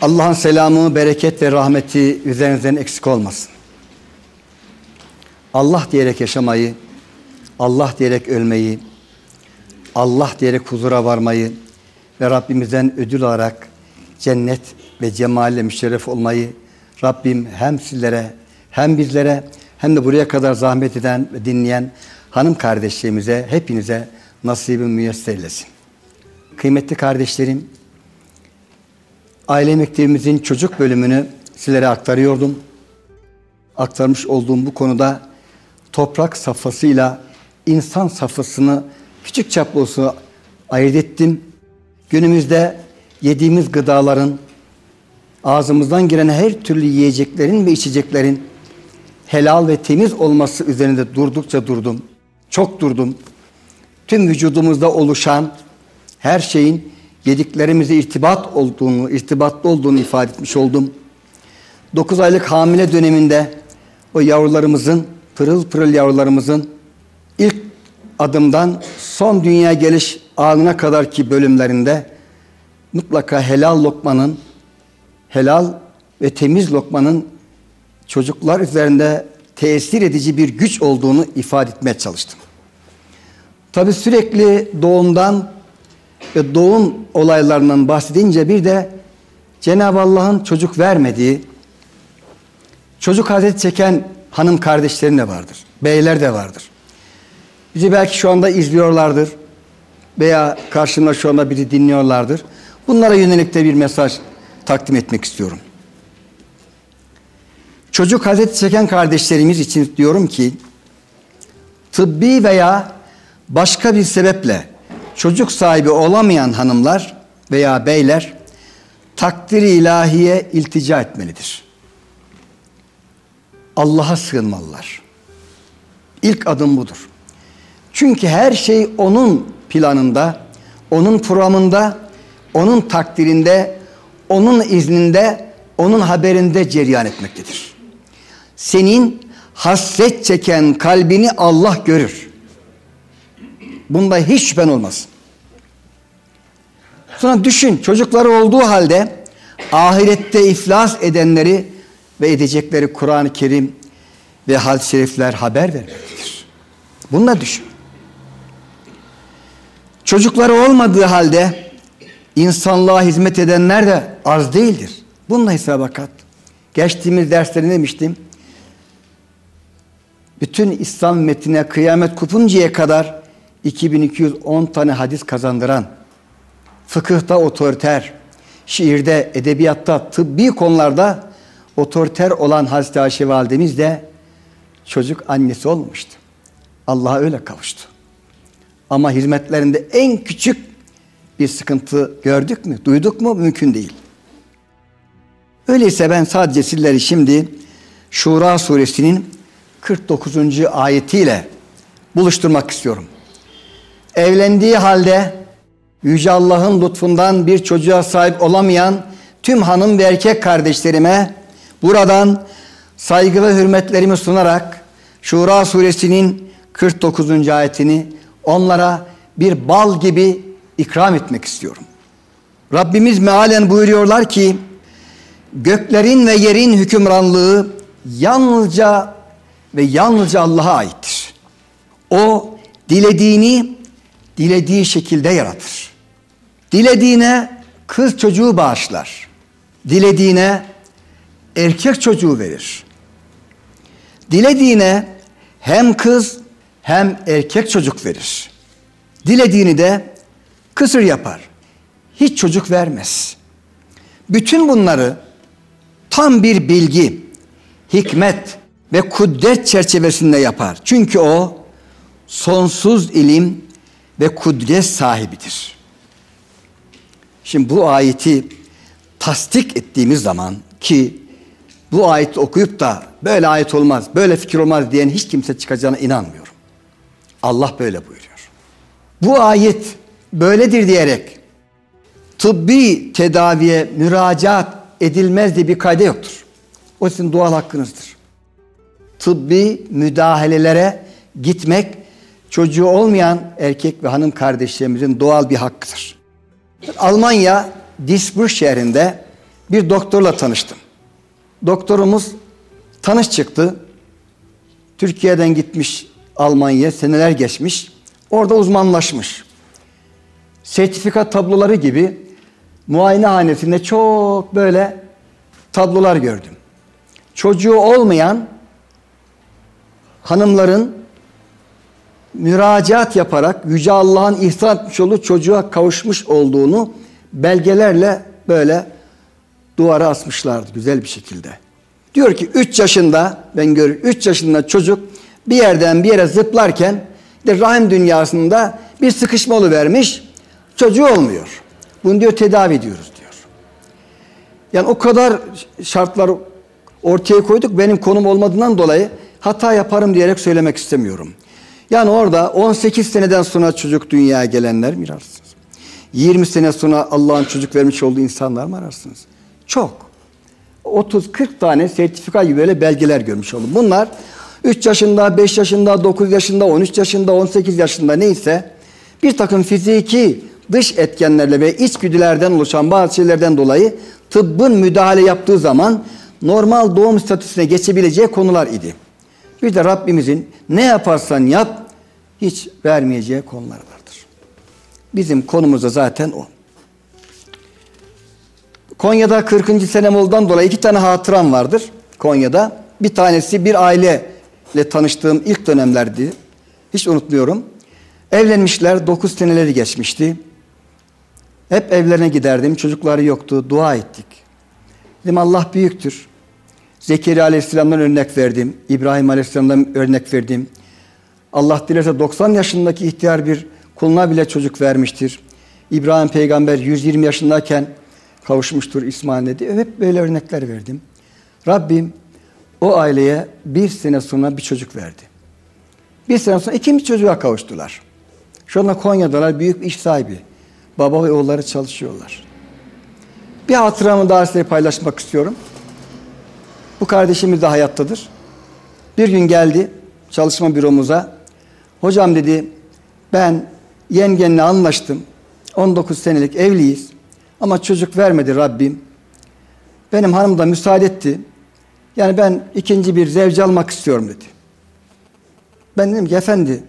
Allah'ın selamı, bereket ve rahmeti üzerinizden eksik olmasın. Allah diyerek yaşamayı, Allah diyerek ölmeyi, Allah diyerek huzura varmayı ve Rabbimizden ödül alarak cennet ve cemalle müşerref olmayı Rabbim hem sizlere hem bizlere hem de buraya kadar zahmet eden ve dinleyen hanım kardeşlerimize hepinize nasibim müyesser eylesin. Kıymetli kardeşlerim, aile mektebimizin çocuk bölümünü sizlere aktarıyordum. Aktarmış olduğum bu konuda toprak safhasıyla insan safhasını küçük çaplı olsa ayırt ettim. Günümüzde yediğimiz gıdaların, ağzımızdan giren her türlü yiyeceklerin ve içeceklerin helal ve temiz olması üzerinde durdukça durdum. Çok durdum. Tüm vücudumuzda oluşan her şeyin yediklerimize irtibat olduğunu, irtibatlı olduğunu ifade etmiş oldum. 9 aylık hamile döneminde o yavrularımızın, pırıl pırıl yavrularımızın ilk adımdan son dünya geliş anına kadar ki bölümlerinde mutlaka helal lokmanın, helal ve temiz lokmanın çocuklar üzerinde tesir edici bir güç olduğunu ifade etmeye çalıştım. Tabi sürekli doğumdan ve doğum olaylarından bahsedince bir de Cenab-ı Allah'ın çocuk vermediği, çocuk hazret çeken hanım kardeşlerim de vardır. Beyler de vardır. Bizi belki şu anda izliyorlardır veya karşımda şu anda bizi dinliyorlardır. Bunlara yönelik de bir mesaj takdim etmek istiyorum. Çocuk hazret çeken kardeşlerimiz için diyorum ki tıbbi veya başka bir sebeple çocuk sahibi olamayan hanımlar veya beyler takdiri ilahiye iltica etmelidir. Allah'a sığınmalılar. İlk adım budur. Çünkü her şey onun planında, onun programında, onun takdirinde, onun izninde, onun haberinde cereyan etmektedir. Senin hasret çeken kalbini Allah görür. Bunda hiç şüphen olmaz. Sonra düşün çocukları olduğu halde ahirette iflas edenleri ve edecekleri Kur'an-ı Kerim ve hadis-i şerifler haber vermektedir. Bununla düşün. Çocukları olmadığı halde insanlığa hizmet edenler de az değildir. Bununla hesaba kat. Geçtiğimiz derslerinde demiştim. Bütün İslam metnine kıyamet kopuncaya kadar 2210 tane hadis kazandıran, fıkıhta otoriter, şiirde, edebiyatta, tıbbi konularda otoriter olan Hazreti Ayşe validemiz de çocuk annesi olmuştu. Allah'a öyle kavuştu. Ama hizmetlerinde en küçük bir sıkıntı gördük mü, duyduk mu mümkün değil. Öyleyse ben sadece sizleri şimdi Şura suresinin 49. ayetiyle buluşturmak istiyorum. Evlendiği halde Yüce Allah'ın lütfundan bir çocuğa sahip olamayan tüm hanım ve erkek kardeşlerime buradan saygı ve hürmetlerimi sunarak Şura suresinin 49. ayetini onlara bir bal gibi ikram etmek istiyorum. Rabbimiz mealen buyuruyorlar ki göklerin ve yerin hükümranlığı yalnızca ve yalnızca Allah'a aittir. O dilediğini dilediği şekilde yaratır. Dilediğine kız çocuğu bağışlar. Dilediğine erkek çocuğu verir. Dilediğine hem kız hem erkek çocuk verir. Dilediğini de kısır yapar. Hiç çocuk vermez. Bütün bunları tam bir bilgi, hikmet ve kudret çerçevesinde yapar. Çünkü o sonsuz ilim ve kudret sahibidir. Şimdi bu ayeti tasdik ettiğimiz zaman ki bu ayeti okuyup da böyle ayet olmaz, böyle fikir olmaz diyen hiç kimse çıkacağına inanmıyorum. Allah böyle buyuruyor. Bu ayet böyledir diyerek tıbbi tedaviye müracaat edilmez diye bir kayda yoktur. O sizin doğal hakkınızdır. Tıbbi müdahalelere gitmek çocuğu olmayan erkek ve hanım kardeşlerimizin doğal bir hakkıdır. Almanya Duisburg şehrinde bir doktorla tanıştım. Doktorumuz tanış çıktı. Türkiye'den gitmiş Almanya'ya seneler geçmiş. Orada uzmanlaşmış. Sertifika tabloları gibi muayenehanesinde çok böyle tablolar gördüm. Çocuğu olmayan hanımların müracaat yaparak Yüce Allah'ın ihsan etmiş olduğu çocuğa kavuşmuş olduğunu belgelerle böyle duvara asmışlardı güzel bir şekilde. Diyor ki 3 yaşında ben gör 3 yaşında çocuk bir yerden bir yere zıplarken de rahim dünyasında bir sıkışma vermiş çocuğu olmuyor. Bunu diyor tedavi ediyoruz diyor. Yani o kadar şartlar ortaya koyduk benim konum olmadığından dolayı hata yaparım diyerek söylemek istemiyorum. Yani orada 18 seneden sonra çocuk dünyaya gelenler mi ararsınız? 20 sene sonra Allah'ın çocuk vermiş olduğu insanlar mı ararsınız? Çok. 30-40 tane sertifika gibi böyle belgeler görmüş oldum. Bunlar 3 yaşında, 5 yaşında, 9 yaşında, 13 yaşında, 18 yaşında neyse bir takım fiziki dış etkenlerle ve içgüdülerden oluşan bazı şeylerden dolayı tıbbın müdahale yaptığı zaman normal doğum statüsüne geçebileceği konular idi. Bir de Rabbimizin ne yaparsan yap hiç vermeyeceği konular vardır. Bizim konumuz da zaten o. Konya'da 40. senem olduğundan dolayı iki tane hatıram vardır Konya'da. Bir tanesi bir aileyle tanıştığım ilk dönemlerdi. Hiç unutmuyorum. Evlenmişler 9 seneleri geçmişti. Hep evlerine giderdim. Çocukları yoktu. Dua ettik. Dedim Allah büyüktür. Zekeriya Aleyhisselam'dan örnek verdim. İbrahim Aleyhisselam'dan örnek verdim. Allah dilerse 90 yaşındaki ihtiyar bir kuluna bile çocuk vermiştir. İbrahim peygamber 120 yaşındayken kavuşmuştur İsmail dedi. Hep böyle örnekler verdim. Rabbim o aileye bir sene sonra bir çocuk verdi. Bir sene sonra ikinci çocuğa kavuştular. Şu anda Konya'dalar büyük bir iş sahibi. Baba ve oğulları çalışıyorlar. Bir hatıramı daha size paylaşmak istiyorum. Bu kardeşimiz de hayattadır. Bir gün geldi çalışma büromuza. Hocam dedi ben yengenle anlaştım. 19 senelik evliyiz. Ama çocuk vermedi Rabbim. Benim hanım da müsaade etti. Yani ben ikinci bir zevci almak istiyorum dedi. Ben dedim ki efendi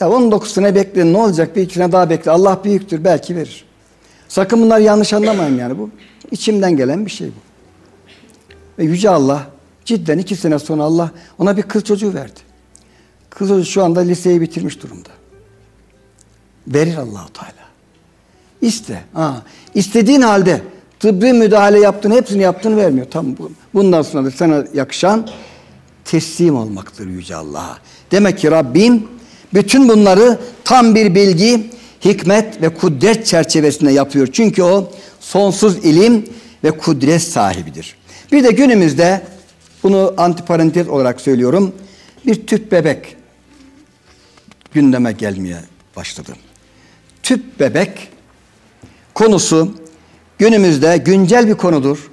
ya 19 sene bekle ne olacak bir iki sene daha bekle Allah büyüktür belki verir. Sakın bunlar yanlış anlamayın yani bu içimden gelen bir şey bu. Ve Yüce Allah cidden iki sene sonra Allah ona bir kız çocuğu verdi. Kız çocuğu şu anda liseyi bitirmiş durumda. Verir Allahu Teala. İste. Ha. İstediğin halde tıbbi müdahale yaptın, hepsini yaptın vermiyor. Tamam. Bundan sonra da sana yakışan teslim olmaktır Yüce Allah'a. Demek ki Rabbim bütün bunları tam bir bilgi, hikmet ve kudret çerçevesinde yapıyor. Çünkü o sonsuz ilim ve kudret sahibidir. Bir de günümüzde bunu antiparantez olarak söylüyorum. Bir tüp bebek gündeme gelmeye başladı. Tüp bebek konusu günümüzde güncel bir konudur.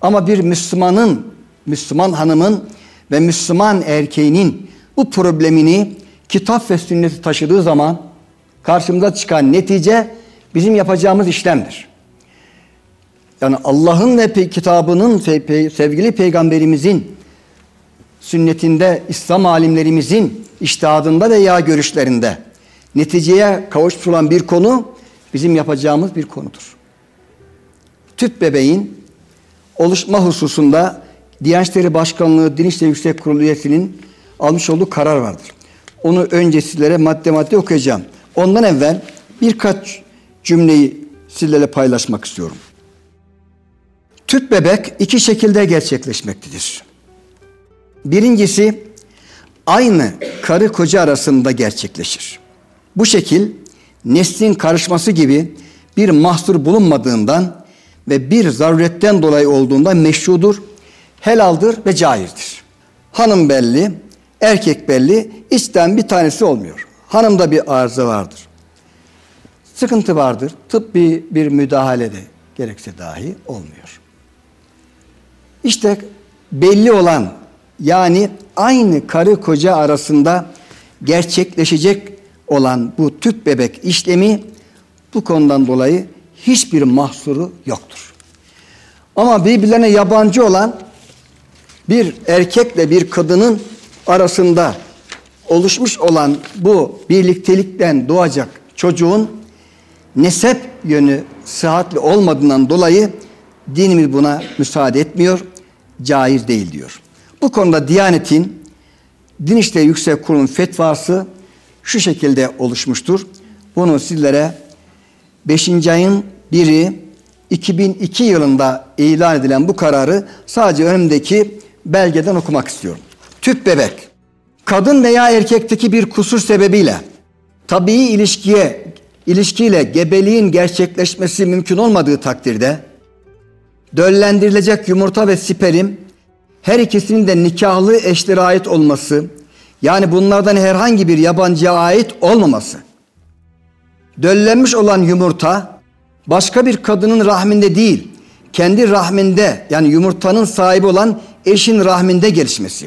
Ama bir Müslümanın, Müslüman hanımın ve Müslüman erkeğinin bu problemini kitap ve sünneti taşıdığı zaman karşımıza çıkan netice bizim yapacağımız işlemdir. Yani Allah'ın ve kitabının sevgili peygamberimizin sünnetinde İslam alimlerimizin iştihadında veya görüşlerinde neticeye kavuşmuş olan bir konu bizim yapacağımız bir konudur. Tüp bebeğin oluşma hususunda Diyanet Başkanlığı Din İşleri Yüksek Kurulu üyesinin almış olduğu karar vardır. Onu önce sizlere madde madde okuyacağım. Ondan evvel birkaç cümleyi sizlerle paylaşmak istiyorum. Tüp bebek iki şekilde gerçekleşmektedir. Birincisi aynı karı koca arasında gerçekleşir. Bu şekil neslin karışması gibi bir mahsur bulunmadığından ve bir zaruretten dolayı olduğunda meşrudur, helaldir ve caizdir. Hanım belli, erkek belli, içten bir tanesi olmuyor. Hanımda bir arıza vardır. Sıkıntı vardır. Tıbbi bir müdahalede gerekse dahi olmuyor. İşte belli olan yani aynı karı koca arasında gerçekleşecek olan bu tüp bebek işlemi bu konudan dolayı hiçbir mahsuru yoktur. Ama birbirlerine yabancı olan bir erkekle bir kadının arasında oluşmuş olan bu birliktelikten doğacak çocuğun nesep yönü sıhhatli olmadığından dolayı dinimiz buna müsaade etmiyor, caiz değil diyor. Bu konuda Diyanet'in Din İşleri Yüksek Kurulu'nun fetvası şu şekilde oluşmuştur. Bunu sizlere 5. ayın biri 2002 yılında ilan edilen bu kararı sadece önümdeki belgeden okumak istiyorum. Tüp bebek. Kadın veya erkekteki bir kusur sebebiyle tabii ilişkiye ilişkiyle gebeliğin gerçekleşmesi mümkün olmadığı takdirde döllendirilecek yumurta ve sperm her ikisinin de nikahlı eşlere ait olması yani bunlardan herhangi bir yabancıya ait olmaması döllenmiş olan yumurta başka bir kadının rahminde değil kendi rahminde yani yumurtanın sahibi olan eşin rahminde gelişmesi.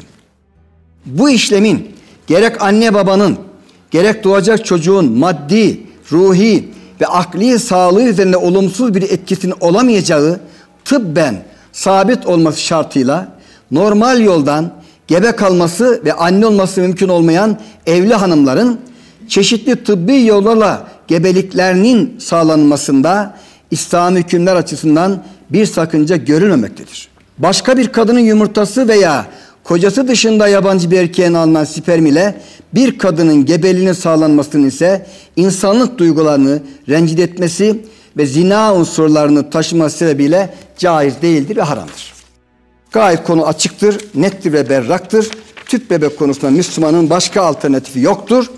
Bu işlemin gerek anne babanın gerek doğacak çocuğun maddi, ruhi ve akli sağlığı üzerinde olumsuz bir etkisinin olamayacağı tıbben sabit olması şartıyla normal yoldan gebe kalması ve anne olması mümkün olmayan evli hanımların çeşitli tıbbi yollarla gebeliklerinin sağlanmasında İslam hükümler açısından bir sakınca görülmemektedir. Başka bir kadının yumurtası veya kocası dışında yabancı bir erkeğin alınan sperm ile bir kadının gebeliğinin sağlanmasının ise insanlık duygularını rencide etmesi ve zina unsurlarını taşıması sebebiyle caiz değildir ve haramdır. Gayet konu açıktır, nettir ve berraktır. Tüp bebek konusunda Müslümanın başka alternatifi yoktur.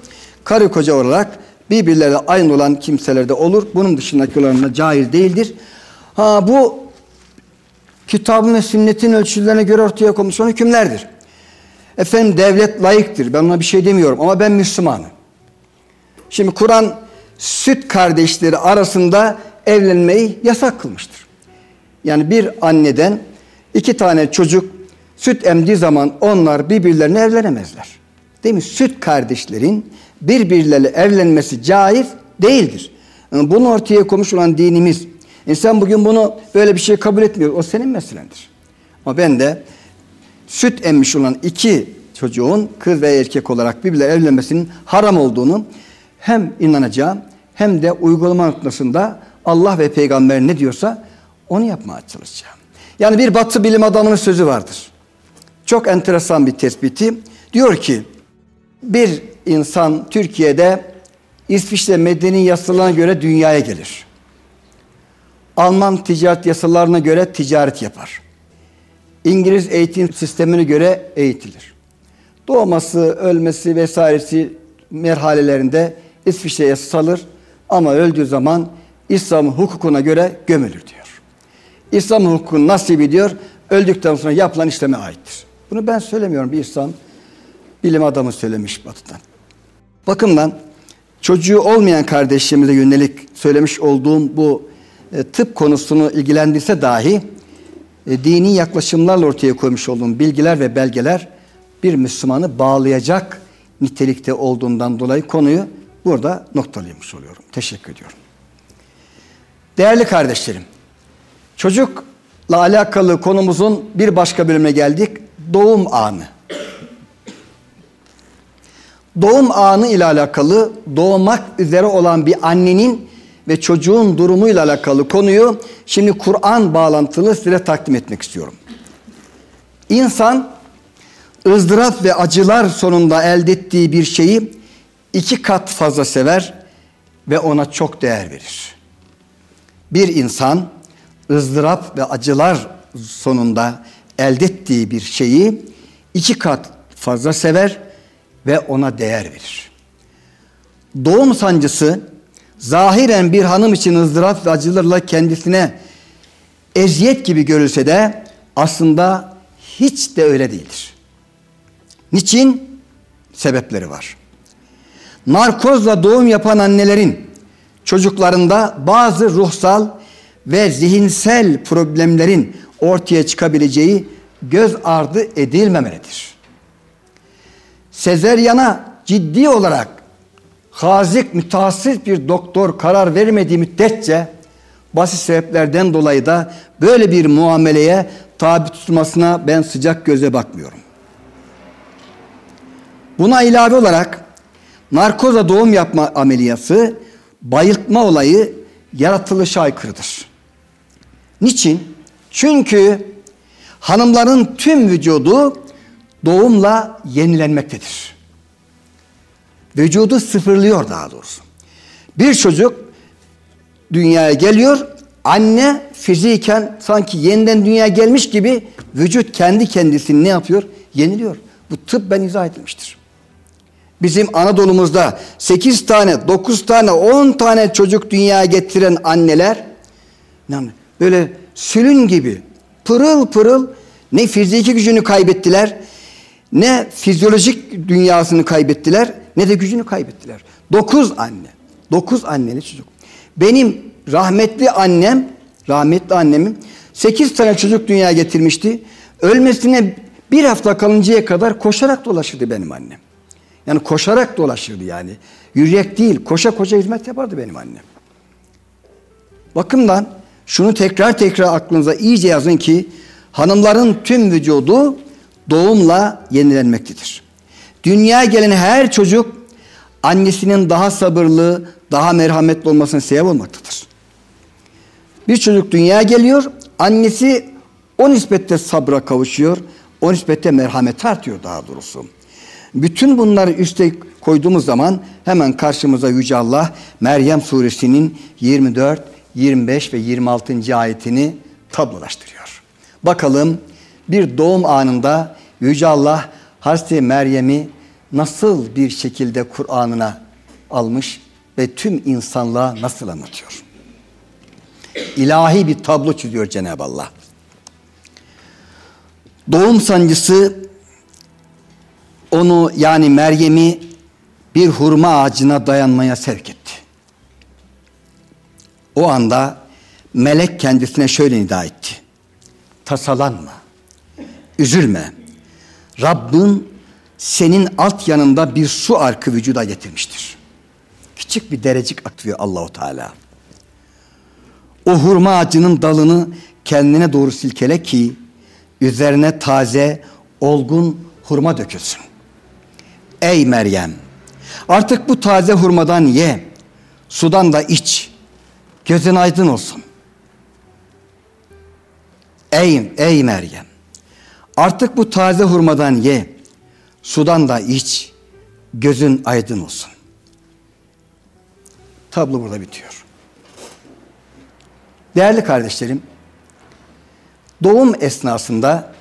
Karı koca olarak birbirleriyle aynı olan kimselerde olur. Bunun dışındaki olanına caiz değildir. Ha bu kitabın ve sünnetin ölçülerine göre ortaya konmuş olan hükümlerdir. Efendim devlet layıktır. Ben ona bir şey demiyorum ama ben Müslümanım. Şimdi Kur'an süt kardeşleri arasında evlenmeyi yasak kılmıştır. Yani bir anneden iki tane çocuk süt emdiği zaman onlar birbirlerine evlenemezler. Değil mi? Süt kardeşlerin birbirleriyle evlenmesi caiz değildir. Yani bunu ortaya koymuş olan dinimiz. İnsan bugün bunu böyle bir şey kabul etmiyor. O senin meslendir. Ama ben de süt emmiş olan iki çocuğun kız ve erkek olarak birbirleriyle evlenmesinin haram olduğunu hem inanacağım hem de uygulama noktasında Allah ve peygamber ne diyorsa onu yapmaya çalışacağım. Yani bir batı bilim adamının sözü vardır. Çok enteresan bir tespiti. Diyor ki bir insan Türkiye'de İsviçre medeni yasalarına göre dünyaya gelir. Alman ticaret yasalarına göre ticaret yapar. İngiliz eğitim sistemine göre eğitilir. Doğması, ölmesi vesairesi merhalelerinde İsviçre yasası alır ama öldüğü zaman İslam hukukuna göre gömülür diyor. İslam hukukunun nasibi diyor öldükten sonra yapılan işleme aittir. Bunu ben söylemiyorum bir İslam bilim adamı söylemiş batıdan. Bakımdan çocuğu olmayan kardeşimize yönelik söylemiş olduğum bu e, tıp konusunu ilgilendirse dahi e, dini yaklaşımlarla ortaya koymuş olduğum bilgiler ve belgeler bir Müslümanı bağlayacak nitelikte olduğundan dolayı konuyu burada noktalamış oluyorum. Teşekkür ediyorum. Değerli kardeşlerim, çocukla alakalı konumuzun bir başka bölümüne geldik. Doğum anı. Doğum anı ile alakalı doğmak üzere olan bir annenin ve çocuğun durumuyla alakalı konuyu şimdi Kur'an bağlantılı size takdim etmek istiyorum. İnsan ızdırap ve acılar sonunda elde ettiği bir şeyi iki kat fazla sever ve ona çok değer verir. Bir insan ızdırap ve acılar sonunda elde ettiği bir şeyi iki kat fazla sever ve ona değer verir. Doğum sancısı zahiren bir hanım için ızdırap ve acılarla kendisine eziyet gibi görülse de aslında hiç de öyle değildir. Niçin? Sebepleri var. Narkozla doğum yapan annelerin çocuklarında bazı ruhsal ve zihinsel problemlerin ortaya çıkabileceği göz ardı edilmemelidir. Sezeryana ciddi olarak hazik mütehassıs bir doktor karar vermediği müddetçe basit sebeplerden dolayı da böyle bir muameleye tabi tutulmasına ben sıcak göze bakmıyorum. Buna ilave olarak narkoza doğum yapma ameliyatı bayıltma olayı yaratılışa aykırıdır. Niçin? Çünkü hanımların tüm vücudu doğumla yenilenmektedir. Vücudu sıfırlıyor daha doğrusu. Bir çocuk dünyaya geliyor, anne fiziken sanki yeniden dünyaya gelmiş gibi vücut kendi kendisini ne yapıyor? Yeniliyor. Bu tıbben izah edilmiştir. Bizim Anadolu'muzda 8 tane, 9 tane, 10 tane çocuk dünyaya getiren anneler böyle sülün gibi pırıl pırıl ne fiziki gücünü kaybettiler, ne fizyolojik dünyasını kaybettiler, ne de gücünü kaybettiler. 9 anne, 9 anneli çocuk. Benim rahmetli annem, rahmetli annemin 8 tane çocuk dünyaya getirmişti. Ölmesine bir hafta kalıncaya kadar koşarak dolaşırdı benim annem. Yani koşarak dolaşırdı yani. Yürüyerek değil, koşa koşa hizmet yapardı benim annem. Bakımdan şunu tekrar tekrar aklınıza iyice yazın ki hanımların tüm vücudu doğumla yenilenmektedir. Dünyaya gelen her çocuk annesinin daha sabırlı, daha merhametli olmasına sebep olmaktadır. Bir çocuk dünyaya geliyor, annesi o nispette sabra kavuşuyor, o nispette merhamet artıyor daha doğrusu. Bütün bunları üste koyduğumuz zaman hemen karşımıza Yüce Allah Meryem suresinin 24, 25 ve 26. ayetini tablolaştırıyor. Bakalım bir doğum anında Yüce Allah Hazreti Meryem'i nasıl bir şekilde Kur'an'ına almış ve tüm insanlığa nasıl anlatıyor? İlahi bir tablo çiziyor Cenab-ı Allah. Doğum sancısı onu yani Meryem'i bir hurma ağacına dayanmaya sevk etti. O anda melek kendisine şöyle nida etti. Tasalanma, üzülme. Rabbin senin alt yanında bir su arkı vücuda getirmiştir. Küçük bir derecik atıyor Allahu Teala. O hurma ağacının dalını kendine doğru silkele ki üzerine taze, olgun hurma dökülsün. Ey Meryem! Artık bu taze hurmadan ye, sudan da iç, gözün aydın olsun. Ey, ey Meryem! Artık bu taze hurmadan ye, sudan da iç, gözün aydın olsun. Tablo burada bitiyor. Değerli kardeşlerim, doğum esnasında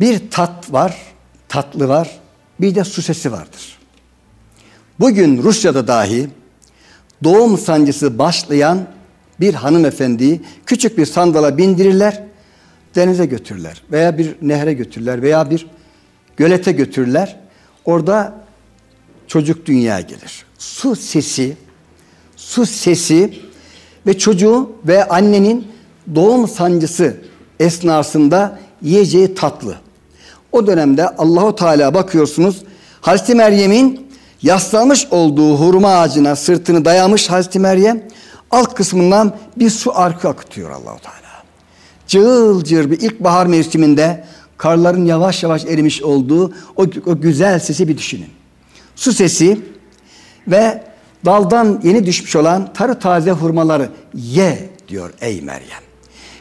bir tat var, tatlı var, bir de su sesi vardır. Bugün Rusya'da dahi doğum sancısı başlayan bir hanımefendiyi küçük bir sandala bindirirler, denize götürürler veya bir nehre götürürler veya bir gölete götürürler. Orada çocuk dünyaya gelir. Su sesi, su sesi ve çocuğu ve annenin doğum sancısı esnasında yiyeceği tatlı. O dönemde Allahu Teala bakıyorsunuz Hazreti Meryem'in yaslanmış olduğu hurma ağacına sırtını dayamış Hazreti Meryem alt kısmından bir su arkı akıtıyor Allahu Teala. Cığıl cığır bir ilkbahar mevsiminde karların yavaş yavaş erimiş olduğu o, o güzel sesi bir düşünün. Su sesi ve daldan yeni düşmüş olan tarı taze hurmaları ye diyor ey Meryem.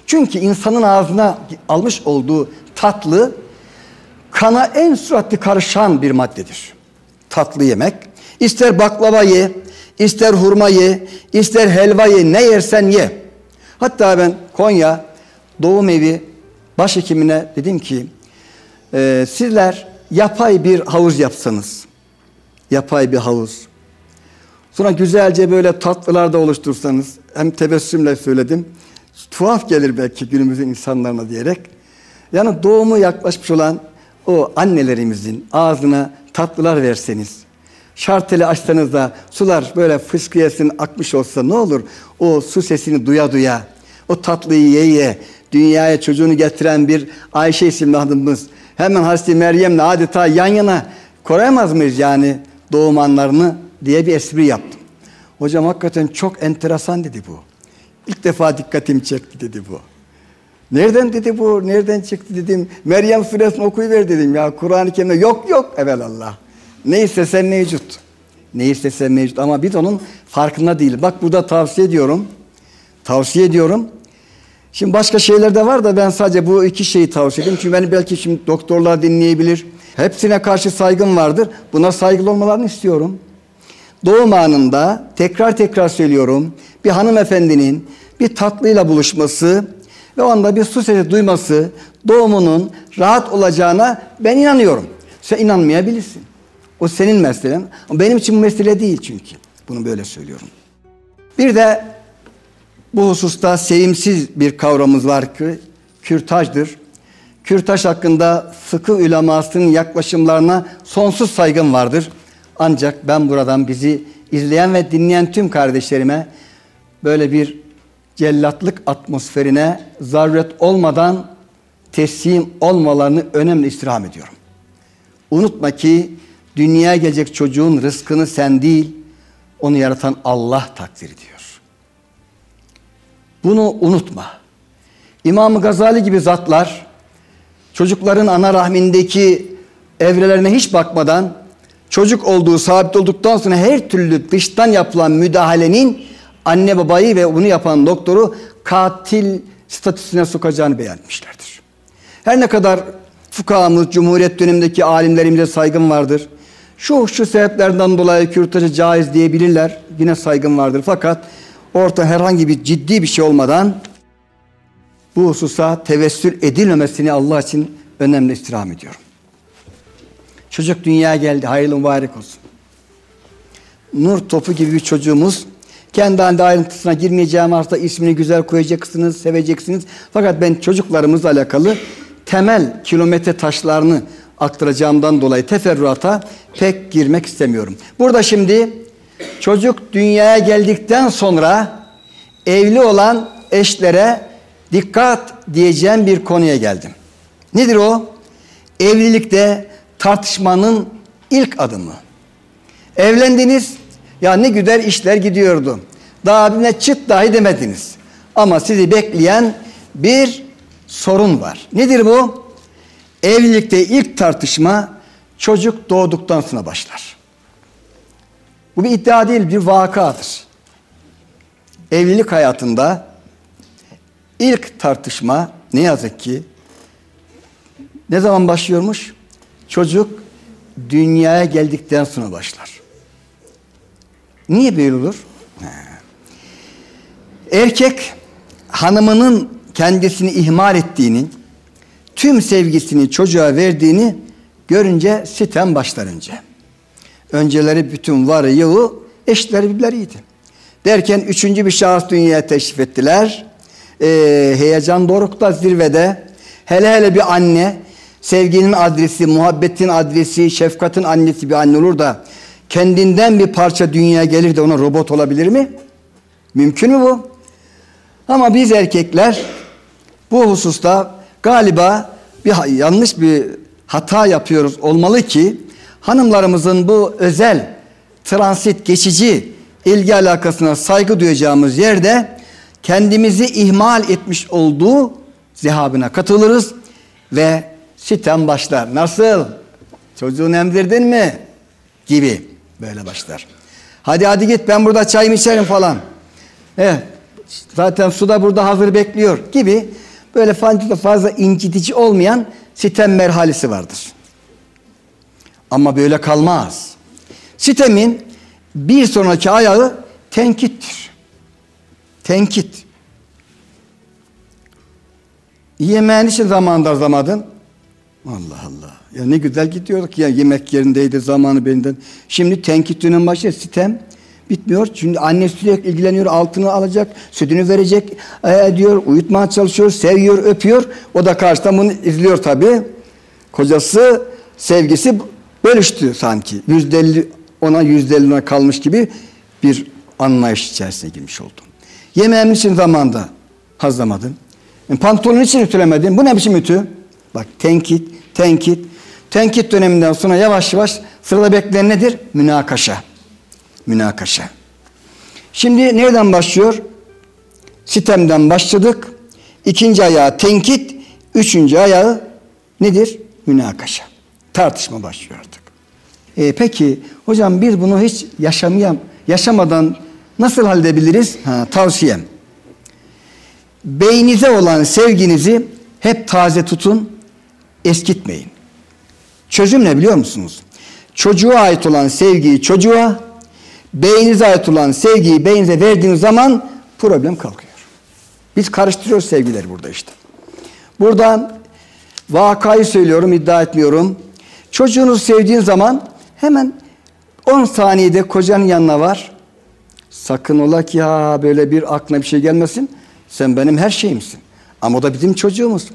Çünkü insanın ağzına almış olduğu tatlı kana en süratli karışan bir maddedir. Tatlı yemek. İster baklava ye, ister hurma ye, ister helva ye, ne yersen ye. Hatta ben Konya doğum evi başhekimine dedim ki e, sizler yapay bir havuz yapsanız. Yapay bir havuz. Sonra güzelce böyle tatlılar da oluştursanız. Hem tebessümle söyledim. Tuhaf gelir belki günümüzün insanlarına diyerek. Yani doğumu yaklaşmış olan o annelerimizin ağzına tatlılar verseniz, şarteli açsanız da sular böyle fıskıyesin akmış olsa ne olur? O su sesini duya duya, o tatlıyı ye ye, dünyaya çocuğunu getiren bir Ayşe isimli hanımımız hemen Hazreti Meryem'le adeta yan yana koruyamaz mıyız yani doğum anlarını diye bir espri yaptım. Hocam hakikaten çok enteresan dedi bu. İlk defa dikkatimi çekti dedi bu. Nereden dedi bu? Nereden çıktı dedim. Meryem suresini okuyuver dedim ya. Kur'an-ı Kerim'de yok yok evelallah. Ne istesen mevcut. Ne istesen mevcut ama biz onun farkında değil. Bak burada tavsiye ediyorum. Tavsiye ediyorum. Şimdi başka şeyler de var da ben sadece bu iki şeyi tavsiye ediyorum. Çünkü beni belki şimdi doktorlar dinleyebilir. Hepsine karşı saygım vardır. Buna saygılı olmalarını istiyorum. Doğum anında tekrar tekrar söylüyorum. Bir hanımefendinin bir tatlıyla buluşması ve o anda bir su sesi duyması doğumunun rahat olacağına ben inanıyorum. Sen inanmayabilirsin. O senin meselen. Benim için bu mesele değil çünkü. Bunu böyle söylüyorum. Bir de bu hususta sevimsiz bir kavramımız var ki kürtajdır. Kürtaj hakkında fıkıh ulemasının yaklaşımlarına sonsuz saygım vardır. Ancak ben buradan bizi izleyen ve dinleyen tüm kardeşlerime böyle bir cellatlık atmosferine zaruret olmadan teslim olmalarını önemli istirham ediyorum. Unutma ki dünyaya gelecek çocuğun rızkını sen değil, onu yaratan Allah takdir ediyor. Bunu unutma. İmam Gazali gibi zatlar çocukların ana rahmindeki evrelerine hiç bakmadan çocuk olduğu sabit olduktan sonra her türlü dıştan yapılan müdahalenin anne babayı ve bunu yapan doktoru katil statüsüne sokacağını beyan etmişlerdir. Her ne kadar fukahamız, Cumhuriyet dönemindeki alimlerimize saygım vardır. Şu şu sebeplerden dolayı kürtajı caiz diyebilirler. Yine saygım vardır. Fakat orta herhangi bir ciddi bir şey olmadan bu hususa tevessül edilmemesini Allah için önemli istirham ediyorum. Çocuk dünyaya geldi. Hayırlı mübarek olsun. Nur topu gibi bir çocuğumuz. Kendi halinde ayrıntısına girmeyeceğim arsa ismini güzel koyacaksınız, seveceksiniz. Fakat ben çocuklarımızla alakalı temel kilometre taşlarını aktaracağımdan dolayı teferruata pek girmek istemiyorum. Burada şimdi çocuk dünyaya geldikten sonra evli olan eşlere dikkat diyeceğim bir konuya geldim. Nedir o? Evlilikte tartışmanın ilk adımı. Evlendiniz, ya ne güzel işler gidiyordu. Daha birine çıt dahi demediniz. Ama sizi bekleyen bir sorun var. Nedir bu? Evlilikte ilk tartışma çocuk doğduktan sonra başlar. Bu bir iddia değil, bir vakadır. Evlilik hayatında ilk tartışma ne yazık ki ne zaman başlıyormuş? Çocuk dünyaya geldikten sonra başlar. Niye böyle olur? Erkek hanımının kendisini ihmal ettiğini, tüm sevgisini çocuğa verdiğini görünce sitem başlarınca. Önceleri bütün varı yoğu eşleri birbirleriydi. Derken üçüncü bir şahıs dünyaya teşrif ettiler. Ee, heyecan dorukta zirvede. Hele hele bir anne sevginin adresi, muhabbetin adresi, şefkatin annesi bir anne olur da kendinden bir parça dünyaya gelir de ona robot olabilir mi? Mümkün mü bu? Ama biz erkekler bu hususta galiba bir yanlış bir hata yapıyoruz olmalı ki hanımlarımızın bu özel transit geçici ilgi alakasına saygı duyacağımız yerde kendimizi ihmal etmiş olduğu zehabına katılırız ve sitem başlar. Nasıl? Çocuğunu emzirdin mi? Gibi böyle başlar. Hadi hadi git ben burada çayımı içerim falan. Evet. Zaten su da burada hazır bekliyor gibi böyle fazla fazla incitici olmayan sitem merhalesi vardır. Ama böyle kalmaz. Sitemin bir sonraki ayağı tenkittir. Tenkit. Yemeğin için zamanında zamadın. Allah Allah. Ya ne güzel gidiyorduk ya yemek yerindeydi zamanı benden. Şimdi tenkit dönem başlıyor sitem bitmiyor. Çünkü anne sürekli ilgileniyor altını alacak sütünü verecek e, diyor uyutmaya çalışıyor seviyor öpüyor. O da karşıdan bunu izliyor tabi. Kocası sevgisi bölüştü sanki. Yüzde elli ona yüzde elli kalmış gibi bir anlayış içerisine girmiş oldum. Yemeğim için zamanda hazlamadın. Yani pantolon için ütülemedin. Bu ne biçim ütü? Bak tenkit, tenkit. Tenkit döneminden sonra yavaş yavaş sırada bekleyen nedir? Münakaşa. Münakaşa. Şimdi nereden başlıyor? Sitemden başladık. İkinci ayağı tenkit, üçüncü ayağı nedir? Münakaşa. Tartışma başlıyor artık. E, peki hocam biz bunu hiç yaşamayam, yaşamadan nasıl halledebiliriz? Ha, tavsiyem. Beynize olan sevginizi hep taze tutun, eskitmeyin. Çözüm ne biliyor musunuz? Çocuğa ait olan sevgiyi çocuğa, beyninize ait olan sevgiyi beyninize verdiğiniz zaman problem kalkıyor. Biz karıştırıyoruz sevgileri burada işte. Buradan vakayı söylüyorum, iddia etmiyorum. Çocuğunuzu sevdiğin zaman hemen 10 saniyede kocanın yanına var. Sakın ola ki ya böyle bir aklına bir şey gelmesin. Sen benim her şeyimsin. Ama o da bizim çocuğumuz.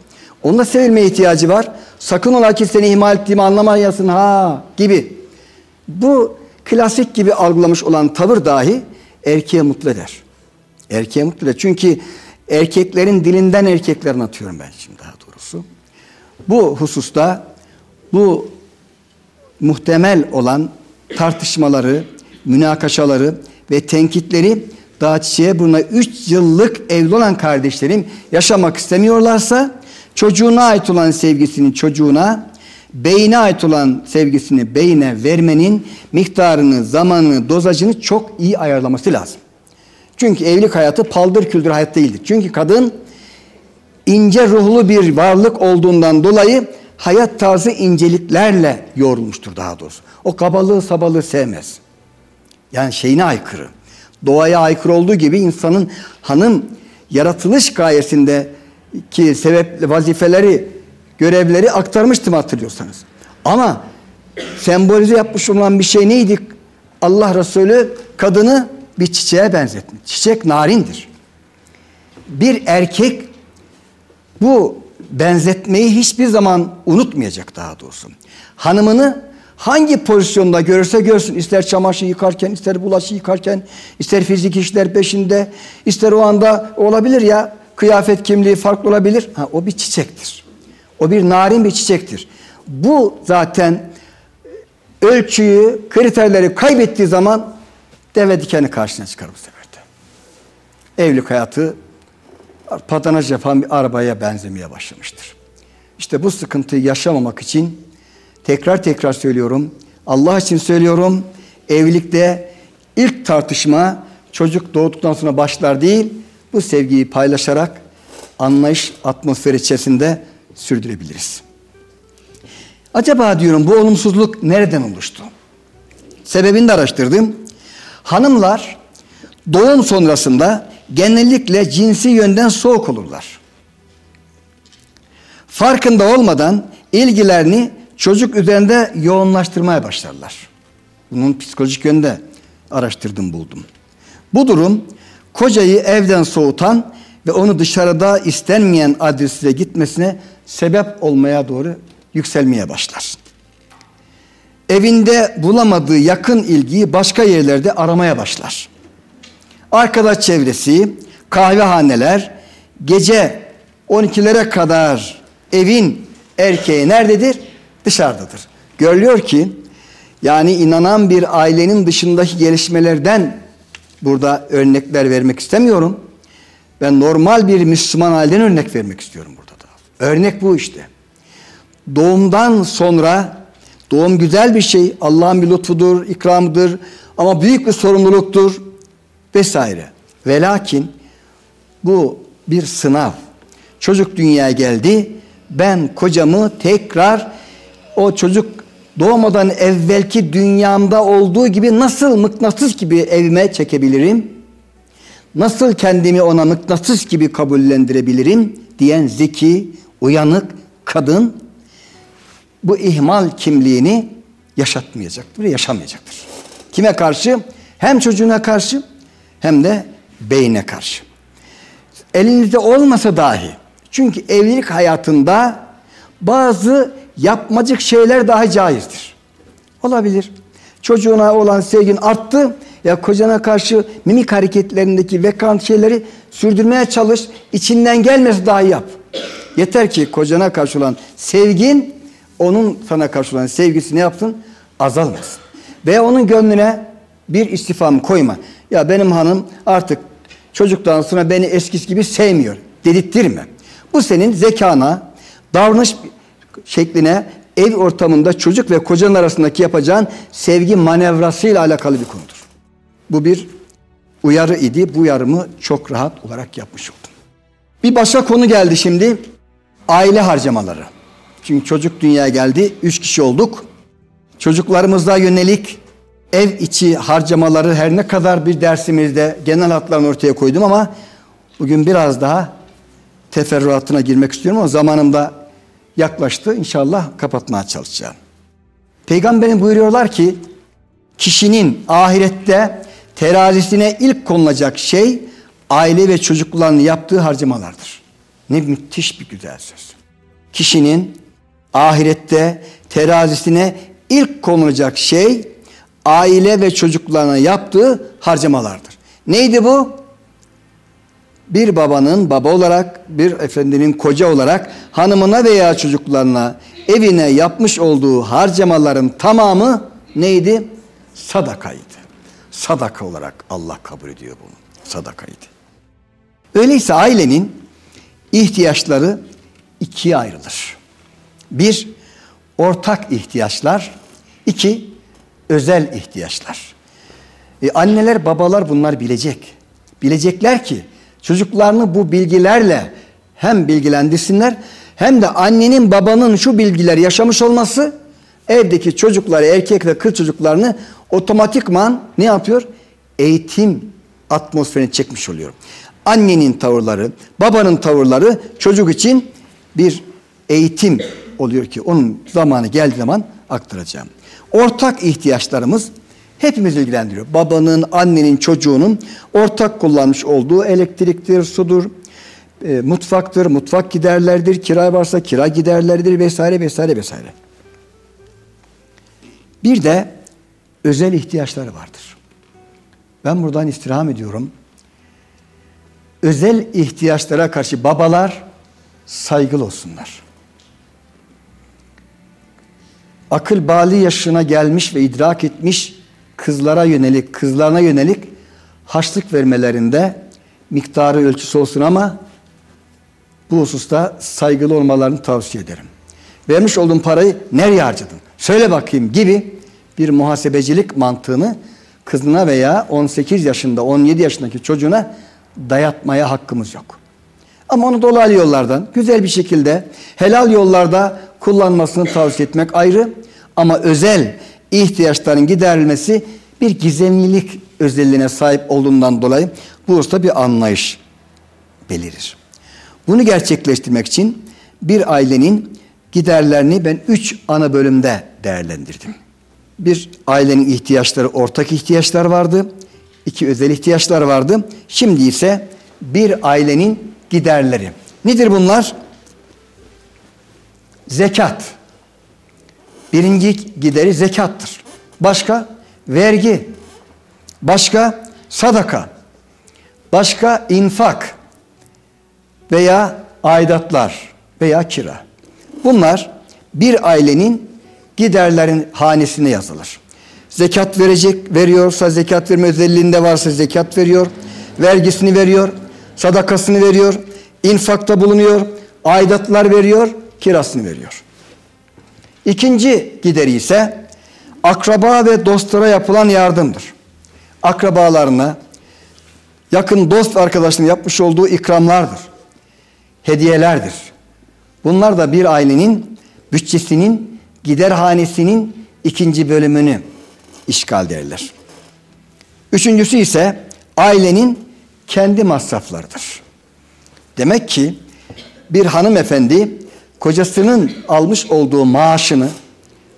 Onun da sevilmeye ihtiyacı var. Sakın ola ki seni ihmal ettiğimi anlamayasın ha gibi. Bu klasik gibi algılamış olan tavır dahi erkeğe mutlu eder. Erkeğe mutlu eder. Çünkü erkeklerin dilinden erkeklerin atıyorum ben şimdi daha doğrusu. Bu hususta bu muhtemel olan tartışmaları, münakaşaları ve tenkitleri daha çiçeğe buna 3 yıllık evli olan kardeşlerim yaşamak istemiyorlarsa çocuğuna ait olan sevgisini çocuğuna, beyine ait olan sevgisini beyine vermenin miktarını, zamanını, dozajını çok iyi ayarlaması lazım. Çünkü evlilik hayatı paldır küldür hayat değildir. Çünkü kadın ince ruhlu bir varlık olduğundan dolayı hayat tarzı inceliklerle yoğrulmuştur daha doğrusu. O kabalığı sabalığı sevmez. Yani şeyine aykırı. Doğaya aykırı olduğu gibi insanın hanım yaratılış gayesinde ki sebep vazifeleri, görevleri aktarmıştım hatırlıyorsanız. Ama sembolize yapmış olan bir şey neydi? Allah Resulü kadını bir çiçeğe benzetmiş. Çiçek narindir. Bir erkek bu benzetmeyi hiçbir zaman unutmayacak daha doğrusu. Hanımını hangi pozisyonda görürse görsün, ister çamaşır yıkarken, ister bulaşık yıkarken, ister fizik işler peşinde, ister o anda olabilir ya, kıyafet kimliği farklı olabilir. Ha, o bir çiçektir. O bir narin bir çiçektir. Bu zaten ölçüyü, kriterleri kaybettiği zaman deve dikeni karşına çıkar bu sefer. Evlilik hayatı patanaj yapan bir arabaya benzemeye başlamıştır. İşte bu sıkıntıyı yaşamamak için tekrar tekrar söylüyorum. Allah için söylüyorum. Evlilikte ilk tartışma çocuk doğduktan sonra başlar değil. Bu sevgiyi paylaşarak anlayış atmosferi içerisinde sürdürebiliriz. Acaba diyorum bu olumsuzluk nereden oluştu? Sebebini de araştırdım. Hanımlar doğum sonrasında genellikle cinsi yönden soğuk olurlar. Farkında olmadan ilgilerini çocuk üzerinde yoğunlaştırmaya başlarlar. Bunun psikolojik yönde araştırdım buldum. Bu durum kocayı evden soğutan ve onu dışarıda istenmeyen adresine gitmesine sebep olmaya doğru yükselmeye başlar. Evinde bulamadığı yakın ilgiyi başka yerlerde aramaya başlar. Arkadaş çevresi, kahvehaneler, gece 12'lere kadar evin erkeği nerededir? Dışarıdadır. Görülüyor ki yani inanan bir ailenin dışındaki gelişmelerden burada örnekler vermek istemiyorum. Ben normal bir Müslüman aileden örnek vermek istiyorum burada da. Örnek bu işte. Doğumdan sonra doğum güzel bir şey. Allah'ın bir lütfudur, ikramıdır ama büyük bir sorumluluktur vesaire. Ve lakin bu bir sınav. Çocuk dünyaya geldi. Ben kocamı tekrar o çocuk doğmadan evvelki dünyamda olduğu gibi nasıl mıknatıs gibi evime çekebilirim? Nasıl kendimi ona mıknatıs gibi kabullendirebilirim diyen zeki, uyanık kadın bu ihmal kimliğini yaşatmayacaktır yaşamayacaktır. Kime karşı? Hem çocuğuna karşı hem de beyne karşı. Elinizde olmasa dahi çünkü evlilik hayatında bazı yapmacık şeyler dahi caizdir. Olabilir. Çocuğuna olan sevgin arttı ya kocana karşı mimik hareketlerindeki vekan şeyleri sürdürmeye çalış. içinden gelmesi dahi yap. Yeter ki kocana karşı olan sevgin onun sana karşı olan sevgisi ne yapsın? Azalmasın. Veya onun gönlüne bir istifam koyma. Ya benim hanım artık çocuktan sonra beni eskisi gibi sevmiyor dedirttirme. Bu senin zekana, davranış şekline, ev ortamında çocuk ve kocanın arasındaki yapacağın sevgi manevrasıyla alakalı bir konudur. Bu bir uyarı idi. Bu uyarımı çok rahat olarak yapmış oldum. Bir başka konu geldi şimdi. Aile harcamaları. Çünkü çocuk dünyaya geldi. Üç kişi olduk. Çocuklarımıza yönelik ev içi harcamaları her ne kadar bir dersimizde genel hatlarını ortaya koydum ama bugün biraz daha teferruatına girmek istiyorum ama zamanımda yaklaştı. İnşallah kapatmaya çalışacağım. Peygamberin buyuruyorlar ki kişinin ahirette terazisine ilk konulacak şey aile ve çocuklarını yaptığı harcamalardır. Ne müthiş bir güzel söz. Kişinin ahirette terazisine ilk konulacak şey aile ve çocuklarına yaptığı harcamalardır. Neydi bu? Bir babanın baba olarak, bir efendinin koca olarak hanımına veya çocuklarına, evine yapmış olduğu harcamaların tamamı neydi? Sadakaydı. Sadaka olarak Allah kabul ediyor bunu. Sadakaydı. Öyleyse ailenin ihtiyaçları ikiye ayrılır. Bir, ortak ihtiyaçlar. iki özel ihtiyaçlar. E, anneler, babalar bunlar bilecek. Bilecekler ki çocuklarını bu bilgilerle hem bilgilendirsinler hem de annenin babanın şu bilgileri yaşamış olması evdeki çocukları erkek ve kız çocuklarını otomatikman ne yapıyor? Eğitim atmosferini çekmiş oluyor. Annenin tavırları, babanın tavırları çocuk için bir eğitim oluyor ki onun zamanı geldiği zaman aktaracağım. Ortak ihtiyaçlarımız hepimiz ilgilendiriyor. Babanın, annenin, çocuğunun ortak kullanmış olduğu elektriktir, sudur, e, mutfaktır, mutfak giderlerdir, kira varsa kira giderleridir vesaire vesaire vesaire. Bir de özel ihtiyaçları vardır. Ben buradan istirham ediyorum. Özel ihtiyaçlara karşı babalar saygılı olsunlar. Akıl bali yaşına gelmiş ve idrak etmiş kızlara yönelik, kızlarına yönelik haçlık vermelerinde miktarı ölçüsü olsun ama bu hususta saygılı olmalarını tavsiye ederim. Vermiş olduğum parayı nereye harcadın? Söyle bakayım gibi bir muhasebecilik mantığını kızına veya 18 yaşında 17 yaşındaki çocuğuna dayatmaya hakkımız yok. Ama onu dolaylı yollardan güzel bir şekilde helal yollarda kullanmasını tavsiye etmek ayrı. Ama özel ihtiyaçların giderilmesi bir gizemlilik özelliğine sahip olduğundan dolayı bu usta bir anlayış belirir. Bunu gerçekleştirmek için bir ailenin giderlerini ben üç ana bölümde değerlendirdim. Bir ailenin ihtiyaçları ortak ihtiyaçlar vardı. iki özel ihtiyaçlar vardı. Şimdi ise bir ailenin giderleri. Nedir bunlar? Zekat. Birinci gideri zekattır. Başka vergi. Başka sadaka. Başka infak veya aidatlar veya kira. Bunlar bir ailenin giderlerin hanesine yazılır. Zekat verecek, veriyorsa zekat verme özelliğinde varsa zekat veriyor, vergisini veriyor, sadakasını veriyor, infakta bulunuyor, aidatlar veriyor, kirasını veriyor. İkinci gideri ise akraba ve dostlara yapılan yardımdır. Akrabalarına, yakın dost ve arkadaşların yapmış olduğu ikramlardır. Hediyelerdir. Bunlar da bir ailenin bütçesinin, gider hanesinin ikinci bölümünü işgal ederler. Üçüncüsü ise ailenin kendi masraflarıdır. Demek ki bir hanımefendi kocasının almış olduğu maaşını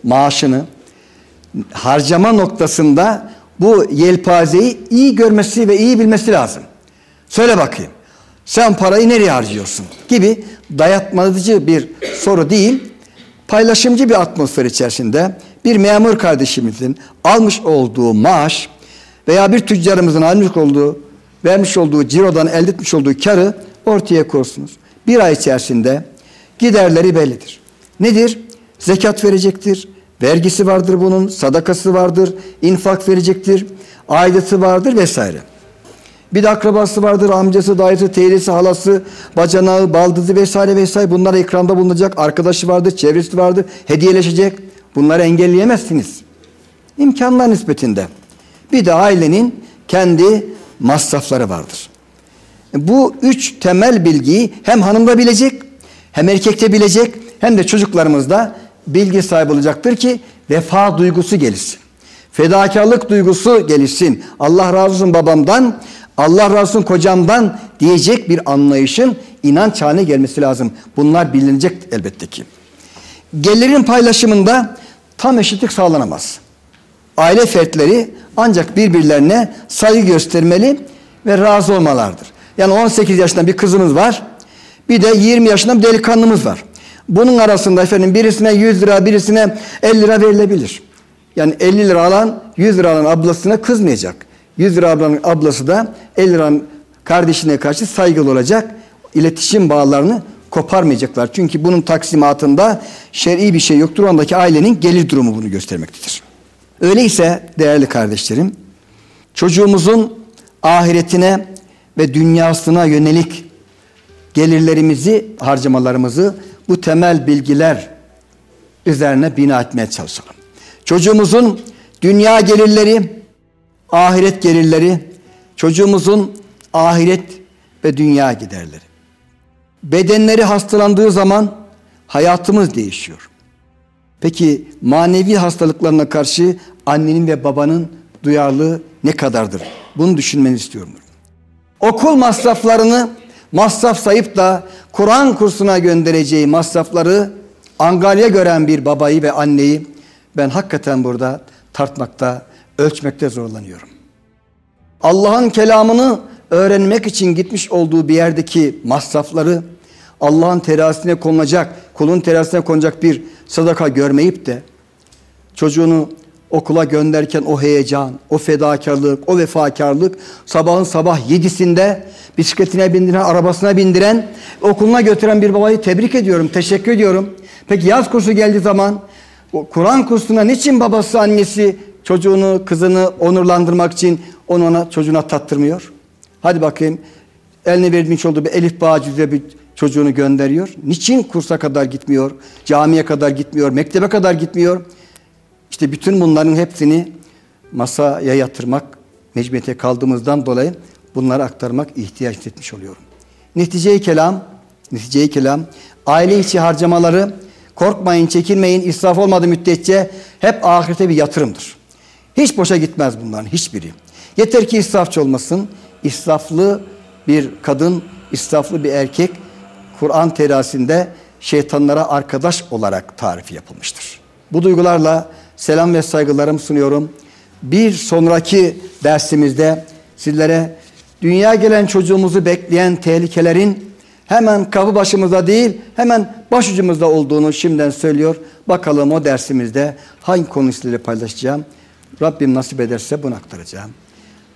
maaşını harcama noktasında bu yelpazeyi iyi görmesi ve iyi bilmesi lazım. Söyle bakayım. Sen parayı nereye harcıyorsun? Gibi dayatmacı bir soru değil, paylaşımcı bir atmosfer içerisinde bir memur kardeşimizin almış olduğu maaş veya bir tüccarımızın almış olduğu, vermiş olduğu cirodan elde etmiş olduğu karı ortaya koysunuz. Bir ay içerisinde giderleri bellidir. Nedir? Zekat verecektir, vergisi vardır bunun, sadakası vardır, infak verecektir, aidatı vardır vesaire. Bir de akrabası vardır, amcası, dayısı, teyzesi, halası, bacanağı, baldızı vesaire vesaire. Bunlar ekranda bulunacak. Arkadaşı vardır, çevresi vardır, hediyeleşecek. Bunları engelleyemezsiniz. İmkanlar nispetinde. Bir de ailenin kendi masrafları vardır. Bu üç temel bilgiyi hem hanımda bilecek, hem erkekte bilecek, hem de çocuklarımızda bilgi sahibi olacaktır ki vefa duygusu gelişsin. Fedakarlık duygusu gelişsin. Allah razı olsun babamdan, Allah razı olsun kocamdan diyecek bir anlayışın inanç haline gelmesi lazım. Bunlar bilinecek elbette ki. Gelirin paylaşımında tam eşitlik sağlanamaz. Aile fertleri ancak birbirlerine saygı göstermeli ve razı olmalardır. Yani 18 yaşında bir kızımız var. Bir de 20 yaşında bir delikanlımız var. Bunun arasında efendim birisine 100 lira, birisine 50 lira verilebilir. Yani 50 lira alan 100 lira alan ablasına kızmayacak. 100 lira alan ablası da 50 liranın kardeşine karşı saygılı olacak. İletişim bağlarını koparmayacaklar. Çünkü bunun taksimatında şer'i bir şey yoktur. Ondaki ailenin gelir durumu bunu göstermektedir. Öyleyse değerli kardeşlerim, çocuğumuzun ahiretine ve dünyasına yönelik gelirlerimizi, harcamalarımızı bu temel bilgiler üzerine bina etmeye çalışalım. Çocuğumuzun dünya gelirleri, ahiret gelirleri, çocuğumuzun ahiret ve dünya giderleri. Bedenleri hastalandığı zaman hayatımız değişiyor. Peki manevi hastalıklarına karşı annenin ve babanın duyarlılığı ne kadardır? Bunu düşünmeni istiyorum. Okul masraflarını masraf sayıp da Kur'an kursuna göndereceği masrafları angarya gören bir babayı ve anneyi ben hakikaten burada tartmakta, ölçmekte zorlanıyorum. Allah'ın kelamını öğrenmek için gitmiş olduğu bir yerdeki masrafları Allah'ın terazisine konulacak, kulun terazisine konacak bir sadaka görmeyip de çocuğunu okula gönderken o heyecan, o fedakarlık, o vefakarlık sabahın sabah yedisinde bisikletine bindiren, arabasına bindiren, okuluna götüren bir babayı tebrik ediyorum, teşekkür ediyorum. Peki yaz kursu geldiği zaman Kur'an kursuna niçin babası, annesi çocuğunu, kızını onurlandırmak için onu ona çocuğuna tattırmıyor? Hadi bakayım eline verilmiş olduğu bir elif bağ bir çocuğunu gönderiyor. Niçin kursa kadar gitmiyor? Camiye kadar gitmiyor? Mektebe kadar gitmiyor? İşte bütün bunların hepsini masaya yatırmak mecburiyete kaldığımızdan dolayı bunları aktarmak ihtiyaç hissetmiş oluyorum. Netice-i kelam, netice kelam, aile içi harcamaları korkmayın, çekinmeyin, israf olmadığı müddetçe hep ahirete bir yatırımdır. Hiç boşa gitmez bunların hiçbiri. Yeter ki israfçı olmasın. İsraflı bir kadın, israflı bir erkek Kur'an terasinde şeytanlara arkadaş olarak tarifi yapılmıştır. Bu duygularla selam ve saygılarımı sunuyorum. Bir sonraki dersimizde sizlere dünya gelen çocuğumuzu bekleyen tehlikelerin hemen kapı başımızda değil hemen başucumuzda olduğunu şimdiden söylüyor. Bakalım o dersimizde hangi konu sizlerle paylaşacağım. Rabbim nasip ederse bunu aktaracağım.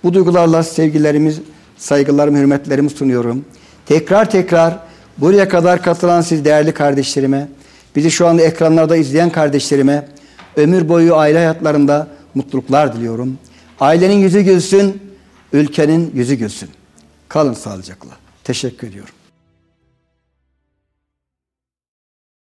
Bu duygularla sevgilerimiz, saygılarımı, hürmetlerimi sunuyorum. Tekrar tekrar buraya kadar katılan siz değerli kardeşlerime, bizi şu anda ekranlarda izleyen kardeşlerime ömür boyu aile hayatlarında mutluluklar diliyorum. Ailenin yüzü gülsün, ülkenin yüzü gülsün. Kalın sağlıcakla. Teşekkür ediyorum.